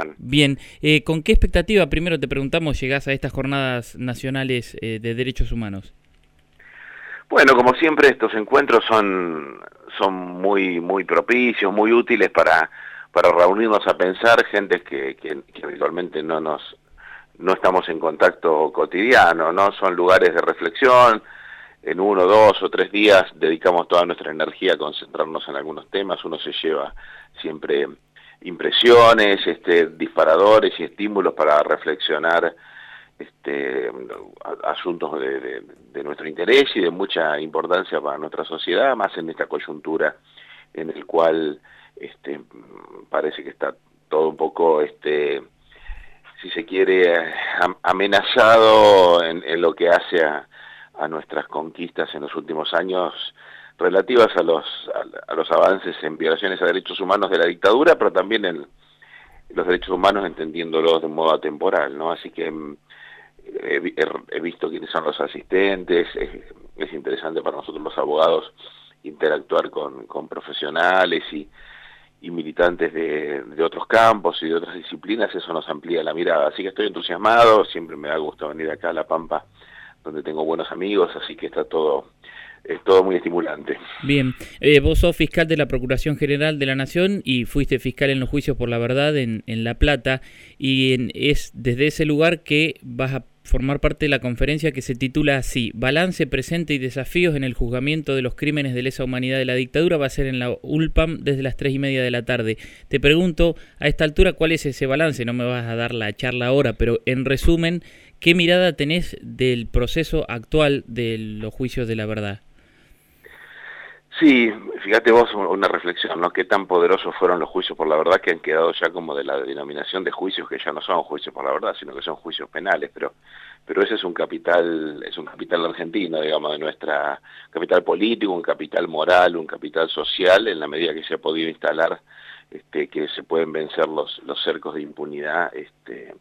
están? Bien, eh, ¿con qué expectativa, primero te preguntamos, llegás a estas jornadas nacionales eh, de derechos humanos? Bueno, como siempre estos encuentros son, son muy, muy propicios, muy útiles para, para reunirnos a pensar, gente que, que, que habitualmente no nos no estamos en contacto cotidiano, ¿no? Son lugares de reflexión, en uno, dos o tres días dedicamos toda nuestra energía a concentrarnos en algunos temas, uno se lleva siempre impresiones, este, disparadores y estímulos para reflexionar este, asuntos de, nuestro interés y de mucha importancia para nuestra sociedad, más en esta coyuntura en el cual este, parece que está todo un poco, este, si se quiere, amenazado en, lo que hace a nuestras conquistas en los últimos años relativas a los, a, los avances en violaciones a derechos humanos de la dictadura, pero también en los derechos humanos entendiéndolos de modo atemporal, ¿no? Así que mm, he, visto quiénes son los asistentes, es, interesante para nosotros los abogados interactuar con, con profesionales y, y militantes de, de, otros campos y de otras disciplinas, eso nos amplía la mirada. Así que estoy entusiasmado, siempre me da gusto venir acá a La Pampa donde tengo buenos amigos, así que está todo es todo muy estimulante. Bien, eh, vos sos fiscal de la Procuración General de la Nación y fuiste fiscal en los juicios por la verdad en, en La Plata y es desde ese lugar que vas a formar parte de la conferencia que se titula así, Balance, Presente y Desafíos en el Juzgamiento de los Crímenes de Lesa Humanidad de la Dictadura, va a ser en la ULPAM desde las tres y media de la tarde. Te pregunto, a esta altura, ¿cuál es ese balance? No me vas a dar la charla ahora, pero en resumen, ¿Qué mirada tenés del proceso actual de los juicios de la verdad? Sí, fíjate vos una reflexión, ¿no? Qué tan poderosos fueron los juicios por la verdad que han quedado ya como de la denominación de juicios que ya no son juicios por la verdad, sino que son juicios penales, pero pero ese es un capital es un capital argentino, digamos, de nuestra capital político, un capital moral, un capital social en la medida que se ha podido instalar este que se pueden vencer los los cercos de impunidad este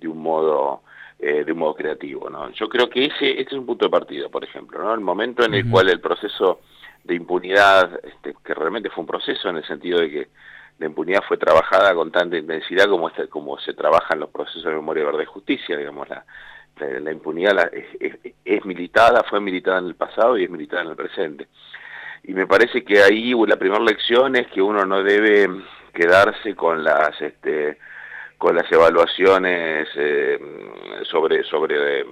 de un modo eh, de un modo creativo. ¿no? Yo creo que ese, este es un punto de partida, por ejemplo, ¿no? el momento en el cual el proceso de impunidad, este, que realmente fue un proceso en el sentido de que la impunidad fue trabajada con tanta intensidad como, este, como se trabaja en los procesos de memoria, verdad y justicia, digamos, la, la, impunidad es, es, militada, fue militada en el pasado y es militada en el presente. Y me parece que ahí la primera lección es que uno no debe quedarse con las... Este, con las evaluaciones eh, sobre, sobre,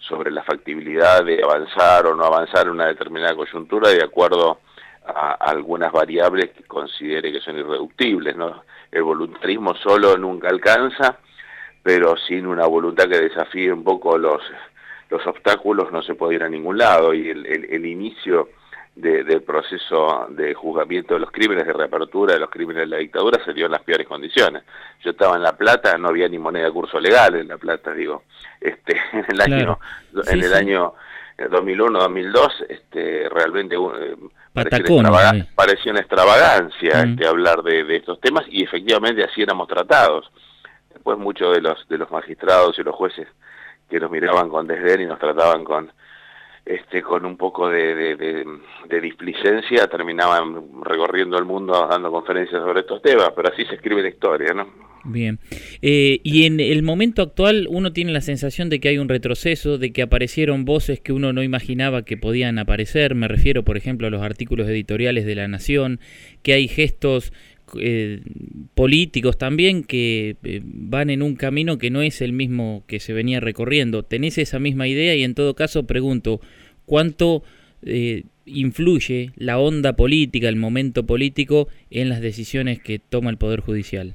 sobre la factibilidad de avanzar o no avanzar en una determinada coyuntura de acuerdo a, algunas variables que considere que son irreductibles. El voluntarismo solo nunca alcanza, pero sin una voluntad que desafíe un poco los, los obstáculos no se puede ir a ningún lado y el, el, el inicio del proceso de juzgamiento de los crímenes, de reapertura de los crímenes de la dictadura, se dio en las peores condiciones. Yo estaba en La Plata, no había ni moneda de curso legal en La Plata, digo, este, en el año, en el año 2001-2002, eh, este, realmente eh, parecía, una extravagancia mm. este, hablar de, de, estos temas y efectivamente así éramos tratados. Después muchos de los, de los magistrados y los jueces que nos miraban con desdén y nos trataban con este, con un poco de, de, displicencia terminaban recorriendo el mundo dando conferencias sobre estos temas, pero así se escribe la historia, ¿no? Bien. Eh, y en el momento actual uno tiene la sensación de que hay un retroceso, de que aparecieron voces que uno no imaginaba que podían aparecer, me refiero por ejemplo a los artículos editoriales de La Nación, que hay gestos eh, políticos también que eh, van en un camino que no es el mismo que se venía recorriendo. ¿Tenés esa misma idea? Y en todo caso pregunto, ¿cuánto eh, influye la onda política, el momento político en las decisiones que toma el Poder Judicial?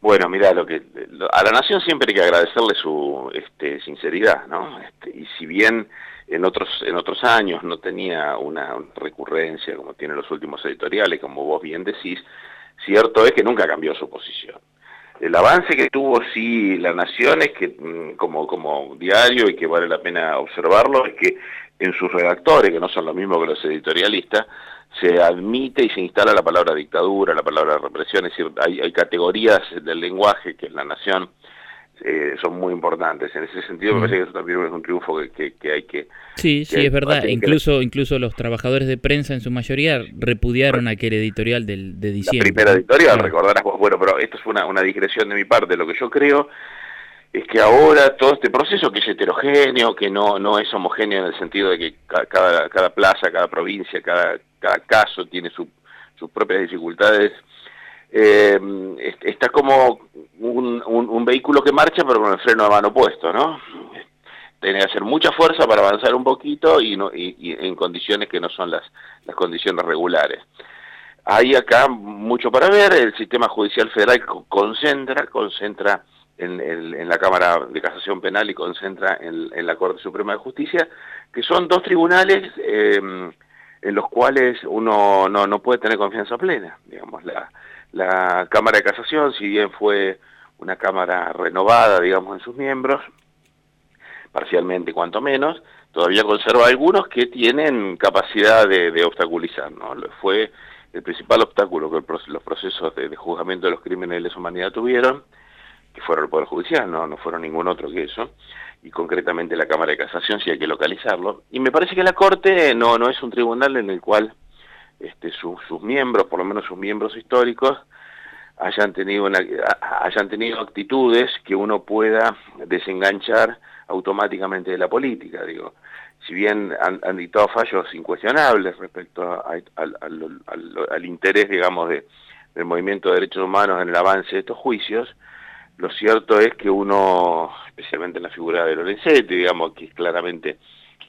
Bueno, mira, lo que a la nación siempre hay que agradecerle su este, sinceridad, ¿no? Este, y si bien en otros, años no tenía una recurrencia como tiene los últimos editoriales, como vos bien decís, cierto es que nunca cambió su posición. El avance que tuvo sí la Nación es que, mm, como, como diario y que vale la pena observarlo, es que en sus redactores, que no son lo mismo que los editorialistas, se admite y se instala la palabra dictadura, la palabra represión, es decir, hay, hay categorías del lenguaje que en la Nación eh, son muy importantes. En ese sentido, me parece que eso también es un triunfo que, que, hay que... Sí, sí, es verdad. Incluso, incluso los trabajadores de prensa en su mayoría repudiaron aquel editorial del, de diciembre. La primera editorial, recordarás Bueno, pero esto es una, una digresión de mi parte. Lo que yo creo es que ahora todo este proceso que es heterogéneo, que no, no es homogéneo en el sentido de que cada, cada plaza, cada provincia, cada, cada caso tiene sus propias dificultades, eh, está como un, vehículo que marcha pero con el freno de mano puesto, ¿no? Tiene que hacer mucha fuerza para avanzar un poquito y, no, y, en condiciones que no son las, las condiciones regulares. Hay acá mucho para ver, el sistema judicial federal concentra, concentra en, la Cámara de Casación Penal y concentra en, la Corte Suprema de Justicia, que son dos tribunales eh, en los cuales uno no, no, puede tener confianza plena. Digamos, la, la Cámara de Casación, si bien fue una Cámara renovada, digamos, en sus miembros, parcialmente cuanto menos, todavía conserva algunos que tienen capacidad de, obstaculizar, ¿no? Fue el principal obstáculo que los procesos de, de juzgamiento de los crímenes de lesa humanidad tuvieron, que fueron el Poder Judicial, no, no fueron ningún otro que eso, y concretamente la Cámara de Casación, si hay que localizarlo. Y me parece que la Corte no, no es un tribunal en el cual este, sus miembros, por lo menos sus miembros históricos, hayan tenido, hayan tenido actitudes que uno pueda desenganchar automáticamente de la política. Digo, si bien han, dictado fallos incuestionables respecto al, interés, digamos, de, del movimiento de derechos humanos en el avance de estos juicios, lo cierto es que uno, especialmente en la figura de Lorenzetti, digamos, que es claramente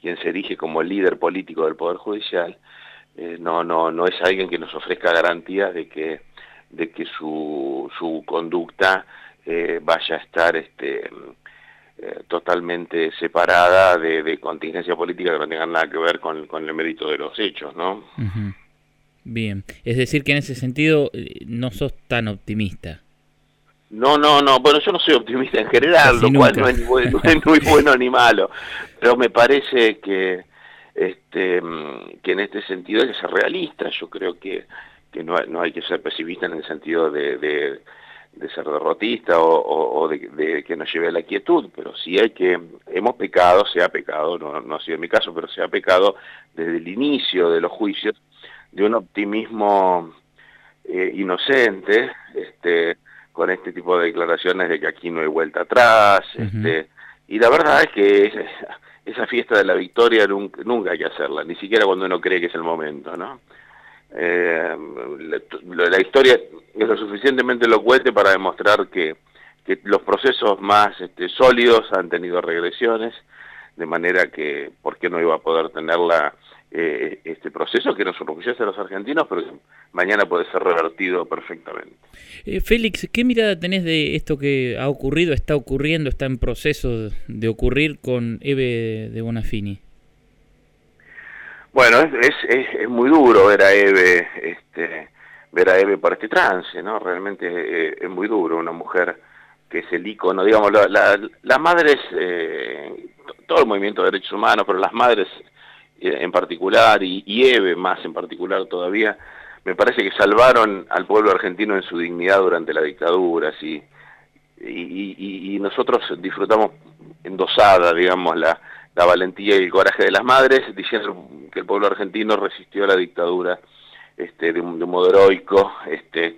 quien se erige como líder político del Poder Judicial, eh, no, no, no es alguien que nos ofrezca garantías de que, de que su, su conducta eh, vaya a estar este, eh, totalmente separada de, contingencia política que no tengan nada que ver con, con el mérito de los hechos, ¿no? Bien, es decir que en ese sentido no sos tan optimista. No, no, no, bueno, yo no soy optimista en general, lo cual no es, muy bueno ni malo, pero me parece que, este, que en este sentido hay que ser realista, yo creo que, que no, no hay que ser pesimista en el sentido de, de, ser derrotista o, de, que nos lleve a la quietud, pero sí hay que, hemos pecado, se ha pecado, no, no ha sido mi caso, pero se ha pecado desde el inicio de los juicios de un optimismo eh, inocente, este, con este tipo de declaraciones de que aquí no hay vuelta atrás, este, y la verdad es que esa fiesta de la victoria nunca, hay que hacerla, ni siquiera cuando uno cree que es el momento, ¿no? Eh, la, historia es lo suficientemente elocuente para demostrar que, los procesos más este, sólidos han tenido regresiones, de manera que, ¿por qué no iba a poder tenerla eh, este proceso que nos orgullece a los argentinos, pero mañana puede ser revertido perfectamente. Eh, Félix, ¿qué mirada tenés de esto que ha ocurrido, está ocurriendo, está en proceso de ocurrir con Eve de Bonafini? Bueno, es, es, muy duro ver a Eve, este, ver a Eve por este trance, ¿no? Realmente eh, es muy duro, una mujer que es el icono, digamos, las madres, todo el movimiento de derechos humanos, pero las madres en particular y, Eve más en particular todavía, me parece que salvaron al pueblo argentino en su dignidad durante la dictadura, ¿sí? y, nosotros disfrutamos endosada, digamos, la, la valentía y el coraje de las madres, diciendo que el pueblo argentino resistió a la dictadura este, de, un, modo heroico, este,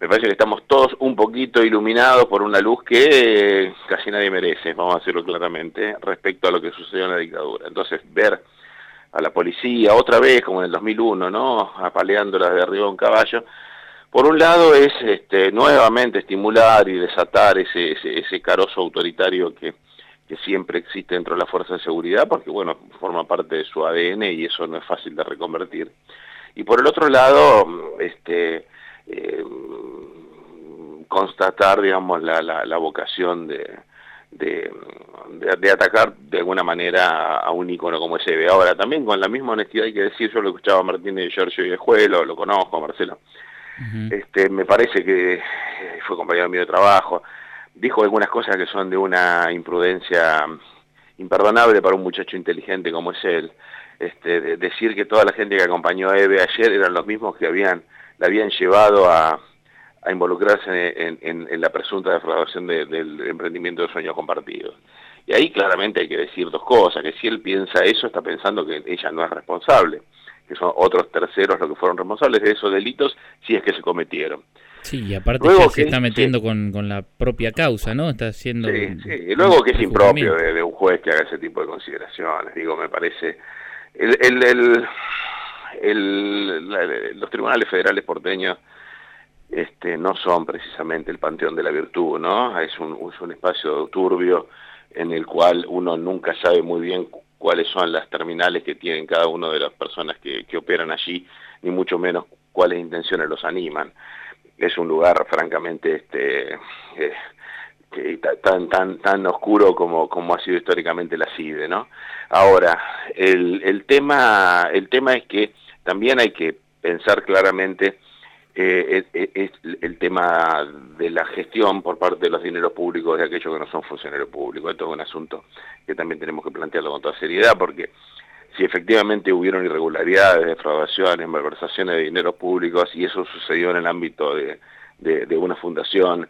me parece que estamos todos un poquito iluminados por una luz que casi nadie merece, vamos a decirlo claramente, respecto a lo que sucedió en la dictadura. Entonces, ver a la policía, otra vez como en el 2001, ¿no? Apaleándolas de arriba a un caballo. Por un lado es este, nuevamente estimular y desatar ese, ese, carozo autoritario que, que siempre existe dentro de la fuerza de seguridad, porque bueno, forma parte de su ADN y eso no es fácil de reconvertir. Y por el otro lado, este, eh, constatar, digamos, la, la, la vocación de, de, de, atacar de alguna manera a un icono como ese. Ahora, también con la misma honestidad hay que decir, yo lo escuchaba a Martínez de Giorgio y de Juelo, lo conozco, Marcelo, este, me parece que fue compañero mío de trabajo, dijo algunas cosas que son de una imprudencia imperdonable para un muchacho inteligente como es él. Este, decir que toda la gente que acompañó a Eve ayer eran los mismos que habían, la habían llevado a, a involucrarse en, la presunta defraudación del emprendimiento de sueños compartidos. Y ahí claramente hay que decir dos cosas, que si él piensa eso, está pensando que ella no es responsable, que son otros terceros los que fueron responsables de esos delitos si es que se cometieron. Sí, y aparte ya se está metiendo con, la propia causa, ¿no? Está haciendo... Sí, sí. Y luego que es impropio de, un juez que haga ese tipo de consideraciones. Digo, me parece... El, el, el, los tribunales federales porteños este, no son precisamente el panteón de la virtud, ¿no? Es un, es un espacio turbio en el cual uno nunca sabe muy bien cuáles son las terminales que tienen cada una de las personas que, que operan allí, ni mucho menos cuáles intenciones los animan. Es un lugar francamente este, eh, tan, tan, tan oscuro como, como ha sido históricamente la CIDE, ¿no? Ahora, el, tema, el tema es que también hay que pensar claramente eh, es, el tema de la gestión por parte de los dineros públicos de aquellos que no son funcionarios públicos. Esto es un asunto que también tenemos que plantearlo con toda seriedad porque si efectivamente hubieron irregularidades, defraudaciones, malversaciones de dineros públicos y eso sucedió en el ámbito de, una fundación,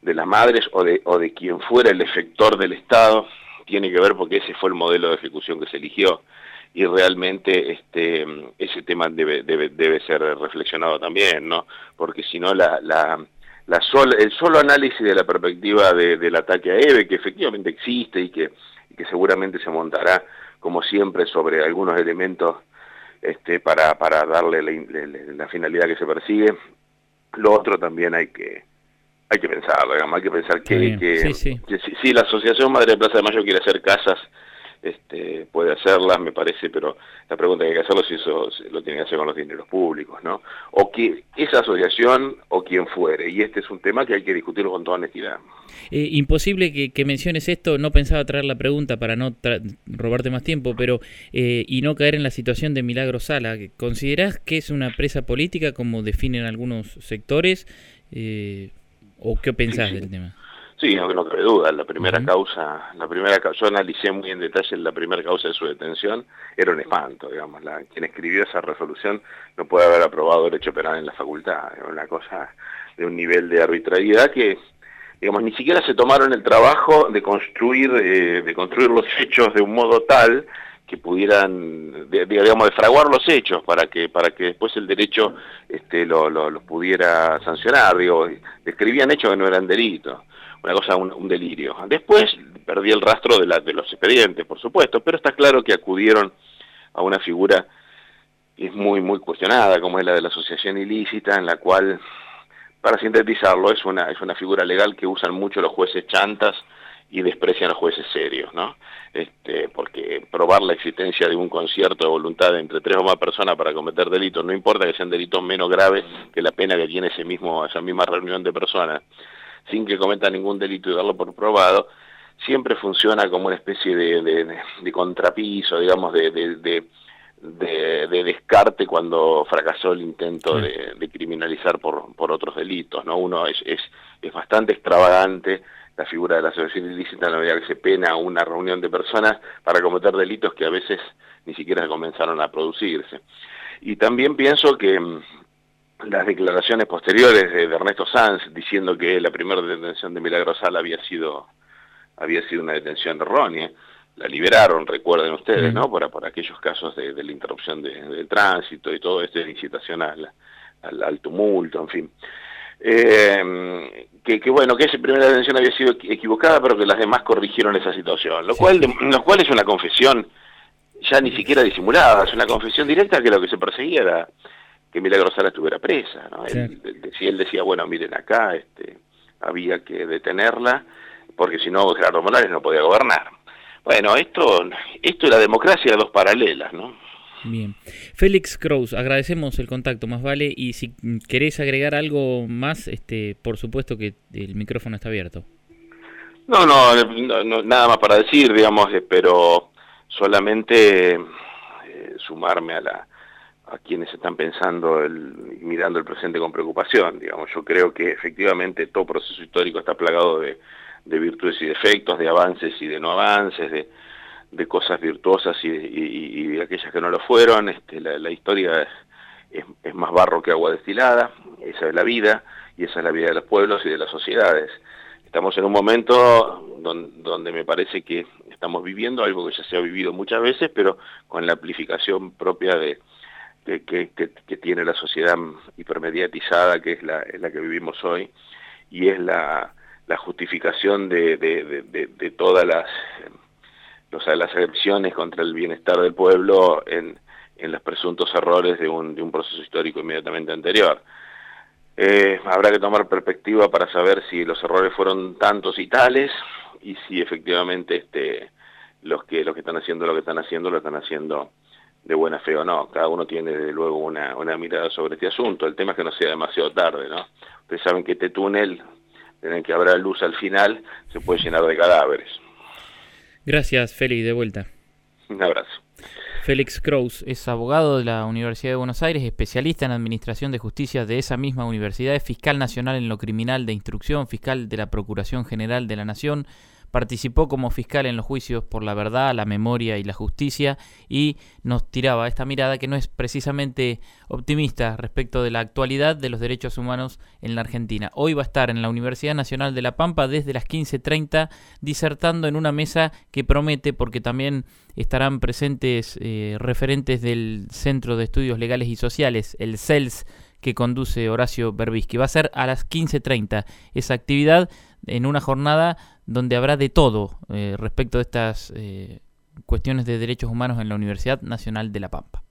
de las madres o de quien fuera el efector del Estado, tiene que ver porque ese fue el modelo de ejecución que se eligió y realmente este ese tema debe, debe, debe ser reflexionado también, ¿no? Porque si no la, la, la el solo análisis de la perspectiva del ataque a EVE, que efectivamente existe y que, que seguramente se montará, como siempre, sobre algunos elementos este, para, para darle la, finalidad que se persigue, lo otro también hay que hay que pensarlo, digamos, hay que pensar que, que, si, la Asociación Madre de Plaza de Mayo quiere hacer casas este, puede hacerlas, me parece, pero la pregunta que hay que hacerlo si eso lo tiene que hacer con los dineros públicos, ¿no? O que esa asociación o quien fuere, y este es un tema que hay que discutirlo con toda honestidad. Eh, imposible que, menciones esto, no pensaba traer la pregunta para no robarte más tiempo, pero eh, y no caer en la situación de Milagro Sala. ¿Considerás que es una presa política como definen algunos sectores? Eh, ¿O qué pensás del tema? Sí, no, no cabe duda. La primera causa, la primera yo analicé muy en detalle la primera causa de su detención, era un espanto, digamos. La, quien escribió esa resolución no puede haber aprobado derecho penal en la facultad. Era una cosa de un nivel de arbitrariedad que, digamos, ni siquiera se tomaron el trabajo de construir, eh, de construir los hechos de un modo tal que pudieran, digamos, de fraguar los hechos para que para que después el derecho este, los lo, pudiera sancionar. Digo, describían hechos que no eran delitos una cosa, un, delirio. Después perdí el rastro de, la, de los expedientes, por supuesto, pero está claro que acudieron a una figura que es muy, muy cuestionada, como es la de la asociación ilícita, en la cual, para sintetizarlo, es una, es una figura legal que usan mucho los jueces chantas y desprecian a los jueces serios, ¿no? Este, porque probar la existencia de un concierto de voluntad entre tres o más personas para cometer delitos, no importa que sean delitos menos graves que la pena que tiene ese mismo, esa misma reunión de personas, sin que cometa ningún delito y darlo por probado, siempre funciona como una especie de, contrapiso, digamos, de, de, descarte cuando fracasó el intento de, criminalizar por, por otros delitos. ¿no? Uno es, es, es bastante extravagante la figura de la asociación ilícita en la medida que se pena una reunión de personas para cometer delitos que a veces ni siquiera comenzaron a producirse. Y también pienso que las declaraciones posteriores de, Ernesto Sanz diciendo que la primera detención de Milagro Sala había sido había sido una detención errónea. La liberaron recuerden ustedes no por, por aquellos casos de, la interrupción del tránsito y todo esto de incitación al, al, tumulto en fin. Eh, que, bueno que esa primera detención había sido equivocada pero que las demás corrigieron esa situación lo cual lo cual es una confesión ya ni siquiera disimulada es una confesión directa que lo que se perseguía era que Milagro Sala estuviera presa. ¿no? Él, él, decía, bueno, miren acá, este, había que detenerla, porque si no Gerardo Morales no podía gobernar. Bueno, esto, esto es la democracia de dos paralelas, ¿no? Bien. Félix Kraus, agradecemos el contacto, más vale, y si querés agregar algo más, este, por supuesto que el micrófono está abierto. No, no, nada más para decir, digamos, eh, pero solamente eh, sumarme a la, a quienes están pensando el, mirando el presente con preocupación. Digamos, yo creo que efectivamente todo proceso histórico está plagado de, virtudes y defectos, de avances y de no avances, de, cosas virtuosas y, de aquellas que no lo fueron. Este, la, historia es, es más barro que agua destilada, esa es la vida y esa es la vida de los pueblos y de las sociedades. Estamos en un momento donde, me parece que estamos viviendo algo que ya se ha vivido muchas veces, pero con la amplificación propia de, que, tiene la sociedad hipermediatizada, que es la, que vivimos hoy, y es la, justificación de, todas las, las agresiones contra el bienestar del pueblo en, los presuntos errores de un, de un proceso histórico inmediatamente anterior. Eh, habrá que tomar perspectiva para saber si los errores fueron tantos y tales y si efectivamente este, los que los que están haciendo lo que están haciendo lo están haciendo de buena fe o no. Cada uno tiene desde luego una, una mirada sobre este asunto. El tema es que no sea demasiado tarde, ¿no? Ustedes saben que este túnel, en que habrá luz al final, se puede llenar de cadáveres. Gracias, Félix, de vuelta. Un abrazo. Félix Kraus es abogado de la Universidad de Buenos Aires, especialista en Administración de Justicia de esa misma universidad, es fiscal nacional en lo criminal de instrucción, fiscal de la Procuración General de la Nación, participó como fiscal en los juicios por la verdad, la memoria y la justicia y nos tiraba esta mirada que no es precisamente optimista respecto de la actualidad de los derechos humanos en la Argentina. Hoy va a estar en la Universidad Nacional de La Pampa desde las 15.30 disertando en una mesa que promete porque también estarán presentes eh, referentes del Centro de Estudios Legales y Sociales, el CELS, que conduce Horacio Berbisky. Va a ser a las 15.30 esa actividad en una jornada donde habrá de todo eh, respecto de estas eh, cuestiones de derechos humanos en la Universidad Nacional de La Pampa.